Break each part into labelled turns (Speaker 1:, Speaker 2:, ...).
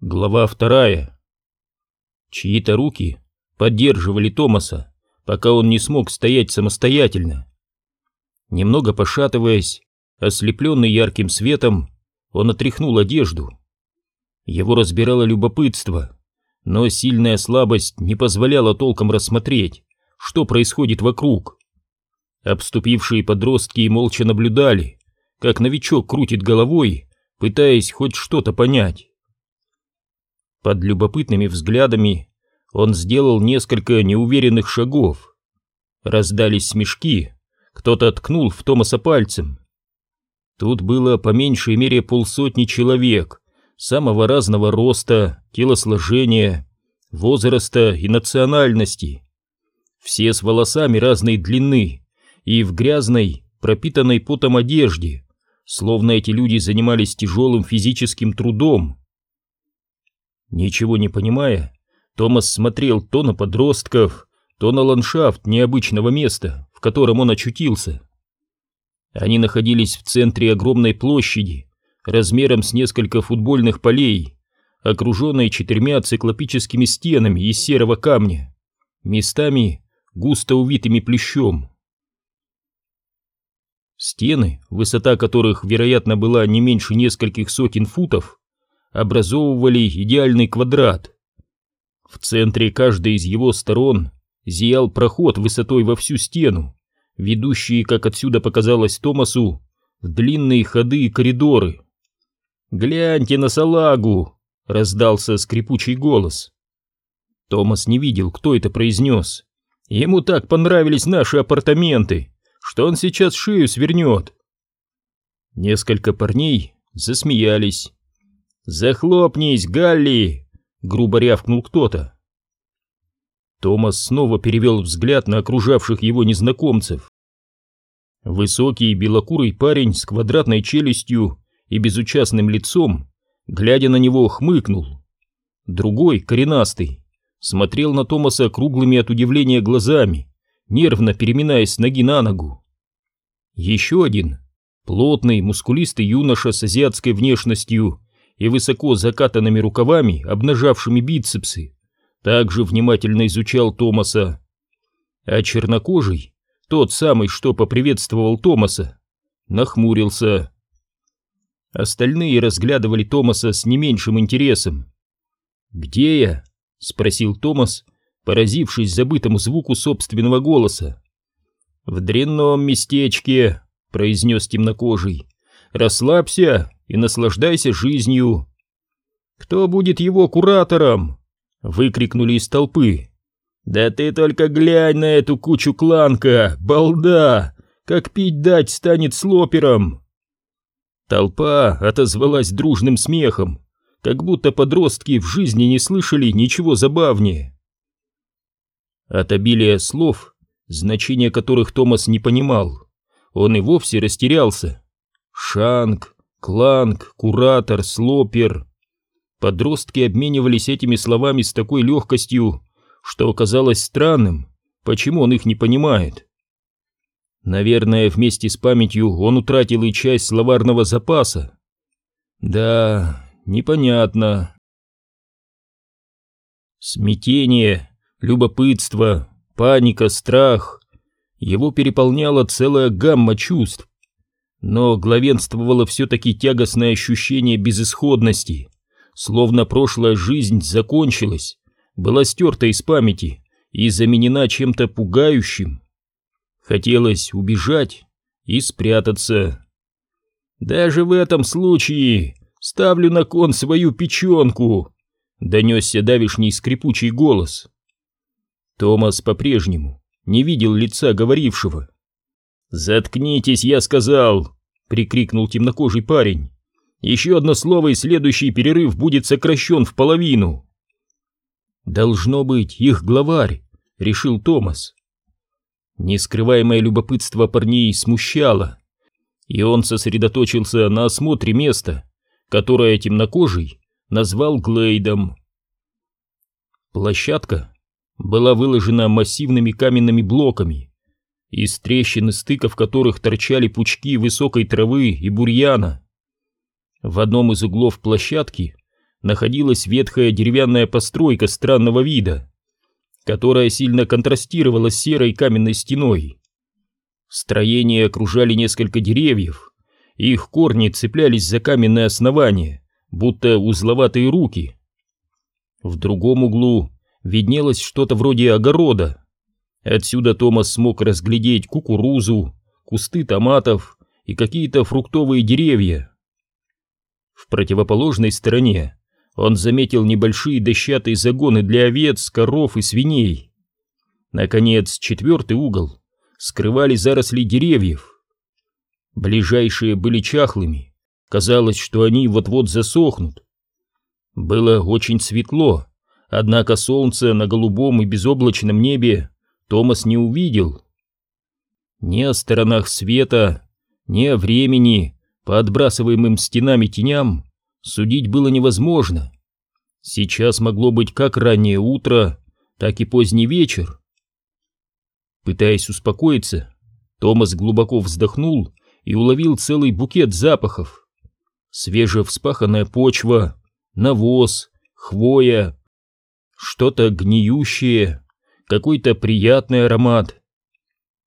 Speaker 1: Глава вторая. Чьи-то руки поддерживали Томаса, пока он не смог стоять самостоятельно. Немного пошатываясь, ослепленный ярким светом, он отряхнул одежду. Его разбирало любопытство, но сильная слабость не позволяла толком рассмотреть, что происходит вокруг. Обступившие подростки молча наблюдали, как новичок крутит головой, пытаясь хоть что-то понять. Под любопытными взглядами он сделал несколько неуверенных шагов. Раздались смешки, кто-то ткнул в Томаса пальцем. Тут было по меньшей мере полсотни человек, самого разного роста, телосложения, возраста и национальности. Все с волосами разной длины и в грязной, пропитанной потом одежде, словно эти люди занимались тяжелым физическим трудом. Ничего не понимая, Томас смотрел то на подростков, то на ландшафт необычного места, в котором он очутился. Они находились в центре огромной площади, размером с несколько футбольных полей, окруженной четырьмя циклопическими стенами из серого камня, местами густо увитыми плющом. Стены, высота которых, вероятно, была не меньше нескольких сотен футов, образовывали идеальный квадрат. В центре каждой из его сторон зиял проход высотой во всю стену, ведущий, как отсюда показалось Томасу, в длинные ходы и коридоры. «Гляньте на салагу!» — раздался скрипучий голос. Томас не видел, кто это произнес. Ему так понравились наши апартаменты, что он сейчас шею свернет. Несколько парней засмеялись. «Захлопнись, Галли!» — грубо рявкнул кто-то. Томас снова перевел взгляд на окружавших его незнакомцев. Высокий белокурый парень с квадратной челюстью и безучастным лицом, глядя на него, хмыкнул. Другой, коренастый, смотрел на Томаса круглыми от удивления глазами, нервно переминаясь с ноги на ногу. Еще один, плотный, мускулистый юноша с азиатской внешностью, и высоко закатанными рукавами, обнажавшими бицепсы, также внимательно изучал Томаса. А чернокожий, тот самый, что поприветствовал Томаса, нахмурился. Остальные разглядывали Томаса с не меньшим интересом. «Где я?» — спросил Томас, поразившись забытому звуку собственного голоса. «В дрянном местечке», — произнес темнокожий. «Расслабься и наслаждайся жизнью. Кто будет его куратором? Выкрикнули из толпы. Да ты только глянь на эту кучу кланка, балда! Как пить дать станет с лопером. Толпа отозвалась дружным смехом, как будто подростки в жизни не слышали ничего забавнее. От обилия слов, значения которых Томас не понимал, он и вовсе растерялся. Шанг, Кланг, куратор, слопер. Подростки обменивались этими словами с такой легкостью, что оказалось странным, почему он их не понимает. Наверное, вместе с памятью он утратил и часть словарного запаса. Да, непонятно. Смятение, любопытство, паника, страх. Его переполняла целая гамма чувств но главенствовало все-таки тягостное ощущение безысходности, словно прошлая жизнь закончилась, была стерта из памяти и заменена чем-то пугающим. Хотелось убежать и спрятаться. «Даже в этом случае ставлю на кон свою печенку!» — донесся давишний скрипучий голос. Томас по-прежнему не видел лица говорившего. «Заткнитесь, я сказал!» — прикрикнул темнокожий парень. «Еще одно слово, и следующий перерыв будет сокращен в половину!» «Должно быть их главарь», — решил Томас. Нескрываемое любопытство парней смущало, и он сосредоточился на осмотре места, которое темнокожий назвал Глейдом. Площадка была выложена массивными каменными блоками, из трещин и стыков которых торчали пучки высокой травы и бурьяна. В одном из углов площадки находилась ветхая деревянная постройка странного вида, которая сильно контрастировала с серой каменной стеной. Строение окружали несколько деревьев, их корни цеплялись за каменное основание, будто узловатые руки. В другом углу виднелось что-то вроде огорода. Отсюда Томас смог разглядеть кукурузу, кусты томатов и какие-то фруктовые деревья. В противоположной стороне он заметил небольшие дощатые загоны для овец, коров и свиней. Наконец, четвертый угол скрывали заросли деревьев. Ближайшие были чахлыми, казалось, что они вот-вот засохнут. Было очень светло, однако солнце на голубом и безоблачном небе Томас не увидел. Ни о сторонах света, ни о времени, по отбрасываемым стенами теням, судить было невозможно. Сейчас могло быть как раннее утро, так и поздний вечер. Пытаясь успокоиться, Томас глубоко вздохнул и уловил целый букет запахов. Свежевспаханная почва, навоз, хвоя, что-то гниющее, какой-то приятный аромат.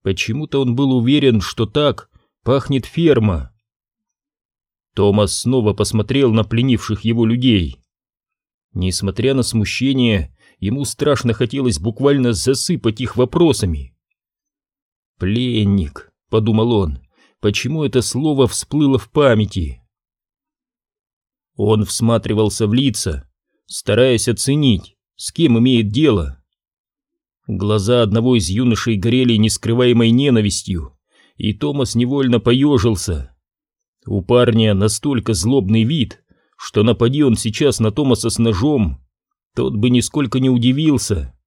Speaker 1: Почему-то он был уверен, что так пахнет ферма. Томас снова посмотрел на пленивших его людей. Несмотря на смущение, ему страшно хотелось буквально засыпать их вопросами. «Пленник», — подумал он, — «почему это слово всплыло в памяти?» Он всматривался в лица, стараясь оценить, с кем имеет дело. Глаза одного из юношей горели нескрываемой ненавистью, и Томас невольно поежился. У парня настолько злобный вид, что напади он сейчас на Томаса с ножом, тот бы нисколько не удивился.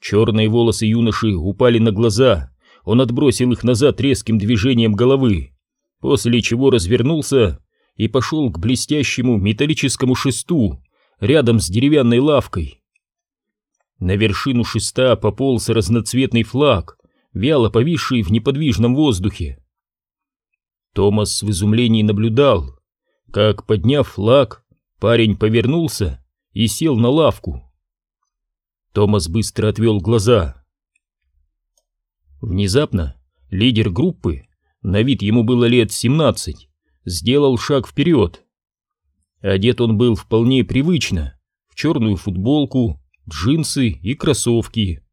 Speaker 1: Черные волосы юноши упали на глаза, он отбросил их назад резким движением головы, после чего развернулся и пошел к блестящему металлическому шесту рядом с деревянной лавкой. На вершину шеста пополз разноцветный флаг, вяло повисший в неподвижном воздухе. Томас в изумлении наблюдал, как, подняв флаг, парень повернулся и сел на лавку. Томас быстро отвел глаза. Внезапно лидер группы, на вид ему было лет 17, сделал шаг вперед. Одет он был вполне привычно, в черную футболку, джинсы и кроссовки.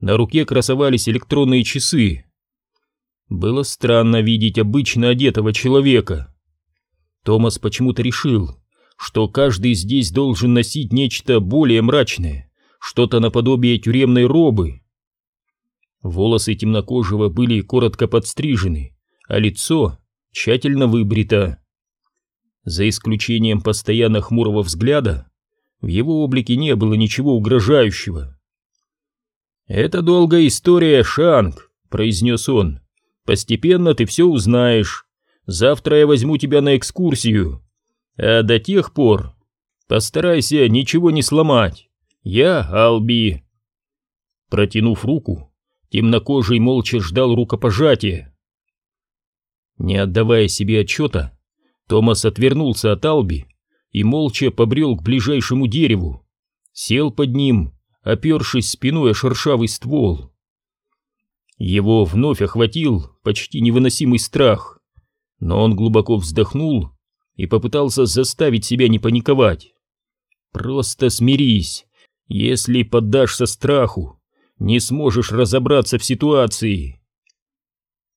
Speaker 1: На руке красовались электронные часы. Было странно видеть обычно одетого человека. Томас почему-то решил, что каждый здесь должен носить нечто более мрачное, что-то наподобие тюремной робы. Волосы темнокожего были коротко подстрижены, а лицо тщательно выбрито. За исключением постоянно хмурого взгляда, в его облике не было ничего угрожающего. «Это долгая история, Шанг», — произнес он. «Постепенно ты все узнаешь. Завтра я возьму тебя на экскурсию. А до тех пор постарайся ничего не сломать. Я Алби». Протянув руку, темнокожий молча ждал рукопожатия. Не отдавая себе отчета, Томас отвернулся от Алби и молча побрел к ближайшему дереву, сел под ним опершись спиной о шершавый ствол. Его вновь охватил почти невыносимый страх, но он глубоко вздохнул и попытался заставить себя не паниковать. «Просто смирись, если поддашься страху, не сможешь разобраться в ситуации».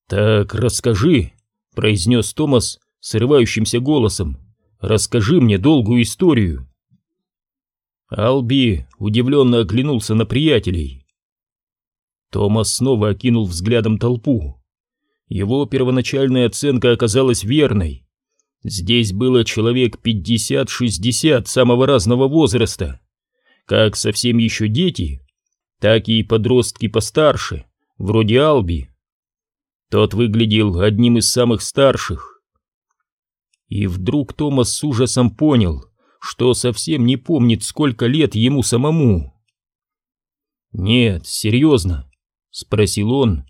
Speaker 1: «Так расскажи», — произнес Томас срывающимся голосом, — «расскажи мне долгую историю». Алби удивленно оглянулся на приятелей. Томас снова окинул взглядом толпу. Его первоначальная оценка оказалась верной. Здесь было человек 50-60 самого разного возраста, как совсем еще дети, так и подростки постарше, вроде Алби. Тот выглядел одним из самых старших. И вдруг Томас с ужасом понял, что совсем не помнит, сколько лет ему самому. «Нет, серьезно», — спросил он,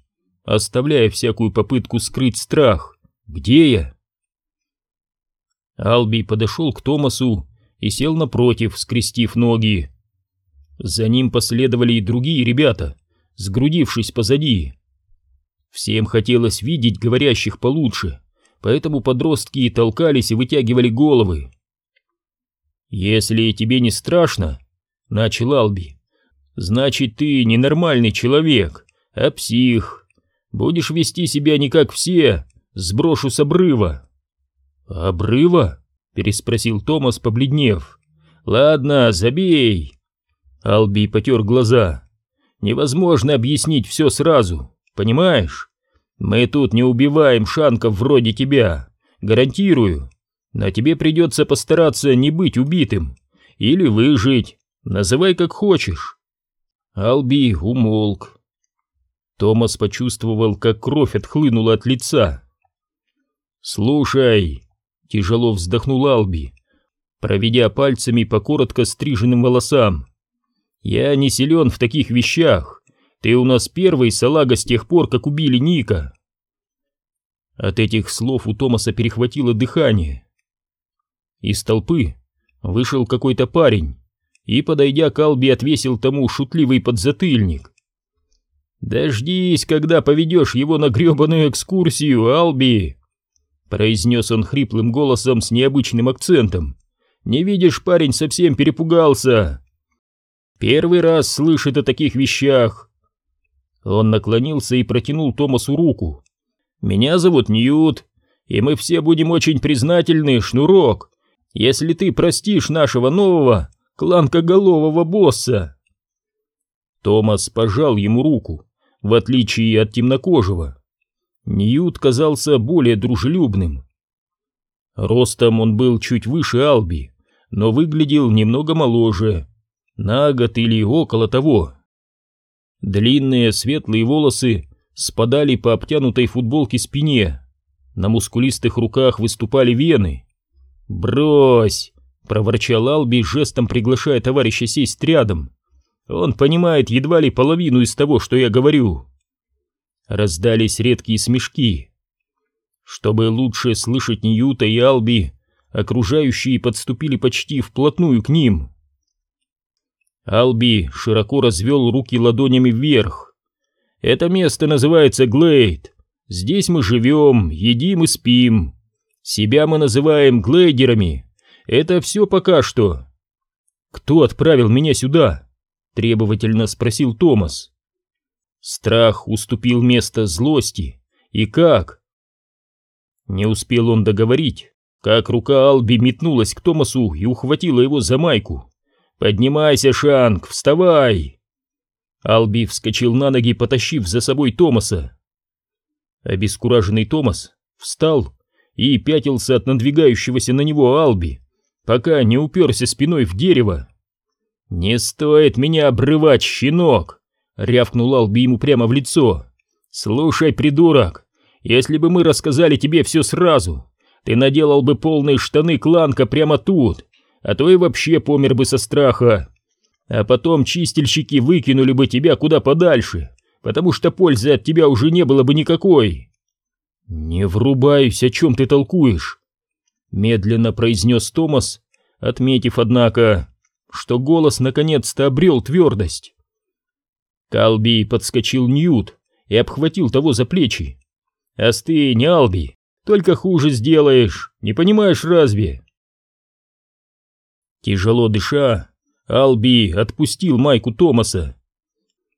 Speaker 1: оставляя всякую попытку скрыть страх. «Где я?» Алби подошел к Томасу и сел напротив, скрестив ноги. За ним последовали и другие ребята, сгрудившись позади. Всем хотелось видеть говорящих получше, поэтому подростки и толкались и вытягивали головы. «Если тебе не страшно», — начал Алби, — «значит, ты ненормальный человек, а псих. Будешь вести себя не как все, сброшу с обрыва». «Обрыва?» — переспросил Томас, побледнев. «Ладно, забей». Алби потер глаза. «Невозможно объяснить все сразу, понимаешь? Мы тут не убиваем шанков вроде тебя, гарантирую. Но тебе придется постараться не быть убитым. Или выжить, называй как хочешь». Алби умолк. Томас почувствовал, как кровь отхлынула от лица. «Слушай», — тяжело вздохнул Алби, проведя пальцами по коротко стриженным волосам. «Я не силен в таких вещах. Ты у нас первый салага с тех пор, как убили Ника». От этих слов у Томаса перехватило дыхание. Из толпы вышел какой-то парень и, подойдя к Алби, отвесил тому шутливый подзатыльник. «Дождись, когда поведешь его на гребаную экскурсию, Алби!» произнес он хриплым голосом с необычным акцентом. «Не видишь, парень совсем перепугался!» «Первый раз слышит о таких вещах!» Он наклонился и протянул Томасу руку. «Меня зовут Ньют, и мы все будем очень признательны, Шнурок, если ты простишь нашего нового кланкоголового босса!» Томас пожал ему руку, в отличие от темнокожего. Ньют казался более дружелюбным. Ростом он был чуть выше Алби, но выглядел немного моложе, на год или около того. Длинные светлые волосы спадали по обтянутой футболке спине, на мускулистых руках выступали вены. «Брось!» — проворчал Алби, жестом приглашая товарища сесть рядом. «Он понимает едва ли половину из того, что я говорю». Раздались редкие смешки. Чтобы лучше слышать Ньюта и Алби, окружающие подступили почти вплотную к ним. Алби широко развел руки ладонями вверх. «Это место называется Глейд. Здесь мы живем, едим и спим. Себя мы называем глейдерами. Это все пока что». «Кто отправил меня сюда?» — требовательно спросил Томас. Страх уступил место злости. И как? Не успел он договорить, как рука Алби метнулась к Томасу и ухватила его за майку. «Поднимайся, Шанг, вставай!» Алби вскочил на ноги, потащив за собой Томаса. Обескураженный Томас встал и пятился от надвигающегося на него Алби, пока не уперся спиной в дерево. «Не стоит меня обрывать, щенок!» Рявкнул Алби ему прямо в лицо. «Слушай, придурок, если бы мы рассказали тебе все сразу, ты наделал бы полные штаны кланка прямо тут, а то и вообще помер бы со страха. А потом чистильщики выкинули бы тебя куда подальше, потому что пользы от тебя уже не было бы никакой». «Не врубаюсь, о чем ты толкуешь», — медленно произнес Томас, отметив, однако, что голос наконец-то обрел твердость. Калби подскочил Ньют и обхватил того за плечи. «Остынь, Алби, только хуже сделаешь, не понимаешь разве?» Тяжело дыша, Алби отпустил майку Томаса.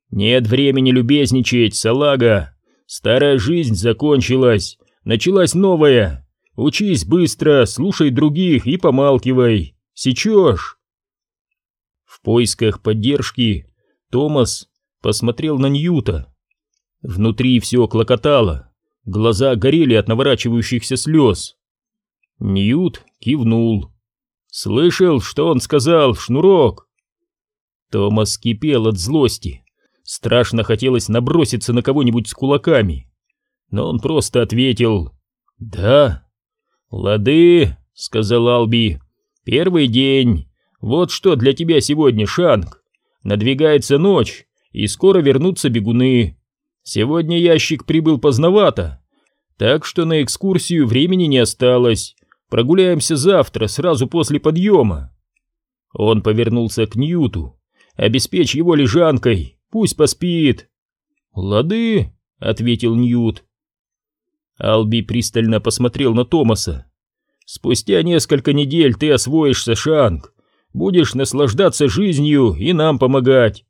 Speaker 1: «Нет времени любезничать, салага. Старая жизнь закончилась, началась новая. Учись быстро, слушай других и помалкивай. Сечешь!» В поисках поддержки Томас посмотрел на Ньюта. Внутри все клокотало, глаза горели от наворачивающихся слез. Ньют кивнул. «Слышал, что он сказал, Шнурок?» Томас кипел от злости. Страшно хотелось наброситься на кого-нибудь с кулаками. Но он просто ответил «Да». «Лады», — сказал Алби, — «первый день. Вот что для тебя сегодня, Шанг. Надвигается ночь, и скоро вернутся бегуны. Сегодня ящик прибыл поздновато, так что на экскурсию времени не осталось. Прогуляемся завтра, сразу после подъема. Он повернулся к Ньюту. «Обеспечь его лежанкой, пусть поспит». «Лады», — ответил Ньют. Алби пристально посмотрел на Томаса. «Спустя несколько недель ты освоишься, Шанг. Будешь наслаждаться жизнью и нам помогать.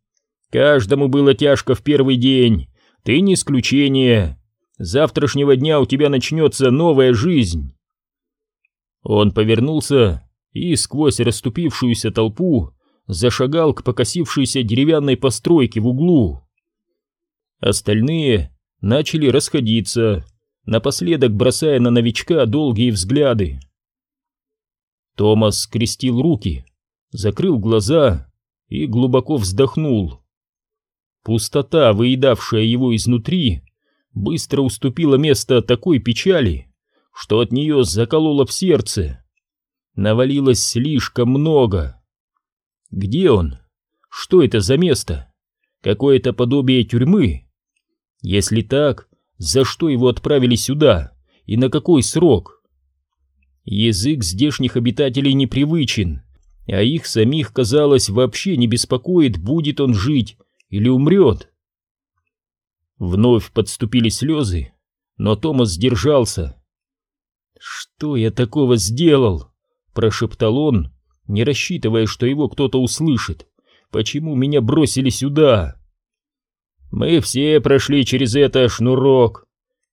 Speaker 1: Каждому было тяжко в первый день, ты не исключение. С завтрашнего дня у тебя начнется новая жизнь». Он повернулся и сквозь расступившуюся толпу зашагал к покосившейся деревянной постройке в углу. Остальные начали расходиться, напоследок бросая на новичка долгие взгляды. Томас скрестил руки, закрыл глаза и глубоко вздохнул. Пустота, выедавшая его изнутри, быстро уступила место такой печали, что от нее закололо в сердце. Навалилось слишком много. Где он? Что это за место? Какое-то подобие тюрьмы? Если так, за что его отправили сюда и на какой срок? Язык здешних обитателей непривычен, а их самих, казалось, вообще не беспокоит, будет он жить или умрет. Вновь подступили слезы, но Томас сдержался. «Что я такого сделал?» — прошептал он, не рассчитывая, что его кто-то услышит. «Почему меня бросили сюда?» «Мы все прошли через это, Шнурок!»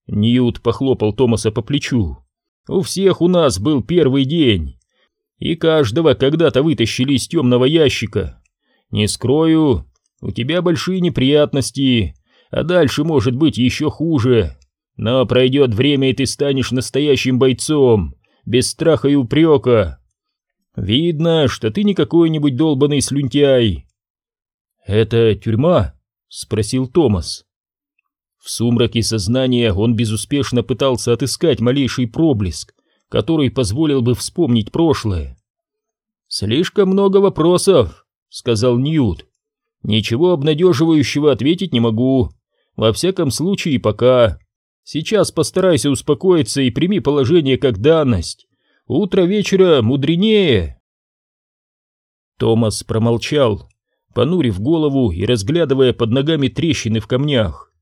Speaker 1: Ньют похлопал Томаса по плечу. «У всех у нас был первый день, и каждого когда-то вытащили из темного ящика. Не скрою, у тебя большие неприятности, а дальше может быть еще хуже. Но пройдет время, и ты станешь настоящим бойцом, без страха и упрека. Видно, что ты не какой-нибудь долбанный слюнтяй. Это тюрьма? Спросил Томас. В сумраке сознания он безуспешно пытался отыскать малейший проблеск, который позволил бы вспомнить прошлое. «Слишком много вопросов», — сказал Ньют. «Ничего обнадеживающего ответить не могу. Во всяком случае, пока. Сейчас постарайся успокоиться и прими положение как данность. Утро вечера мудренее. Томас промолчал, понурив голову и разглядывая под ногами трещины в камнях.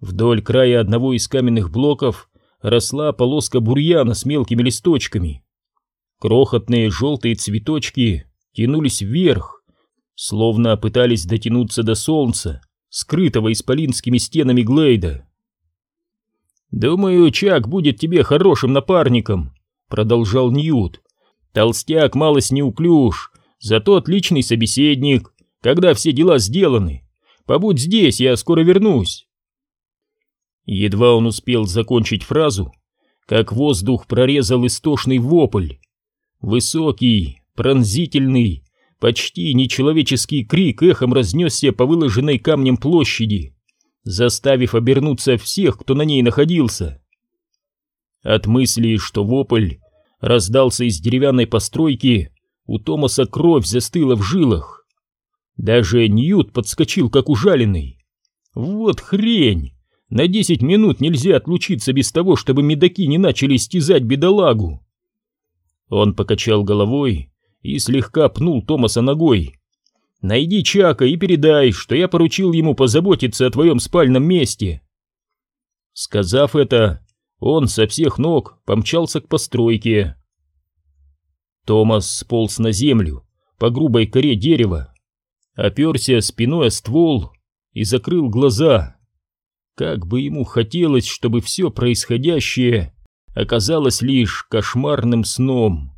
Speaker 1: Вдоль края одного из каменных блоков росла полоска бурьяна с мелкими листочками. Крохотные желтые цветочки тянулись вверх, словно пытались дотянуться до солнца, скрытого исполинскими стенами Глейда. «Думаю, Чак будет тебе хорошим напарником», — продолжал Ньют. «Толстяк малость неуклюж, зато отличный собеседник, когда все дела сделаны. Побудь здесь, я скоро вернусь». Едва он успел закончить фразу, как воздух прорезал истошный вопль. Высокий, пронзительный, почти нечеловеческий крик эхом разнесся по выложенной камнем площади заставив обернуться всех, кто на ней находился. От мысли, что вопль раздался из деревянной постройки, у Томаса кровь застыла в жилах. Даже Ньют подскочил, как ужаленный. Вот хрень! На десять минут нельзя отлучиться без того, чтобы медаки не начали стязать бедолагу. Он покачал головой и слегка пнул Томаса ногой. Найди Чака и передай, что я поручил ему позаботиться о твоем спальном месте. Сказав это, он со всех ног помчался к постройке. Томас сполз на землю по грубой коре дерева, оперся спиной о ствол и закрыл глаза. Как бы ему хотелось, чтобы все происходящее оказалось лишь кошмарным сном.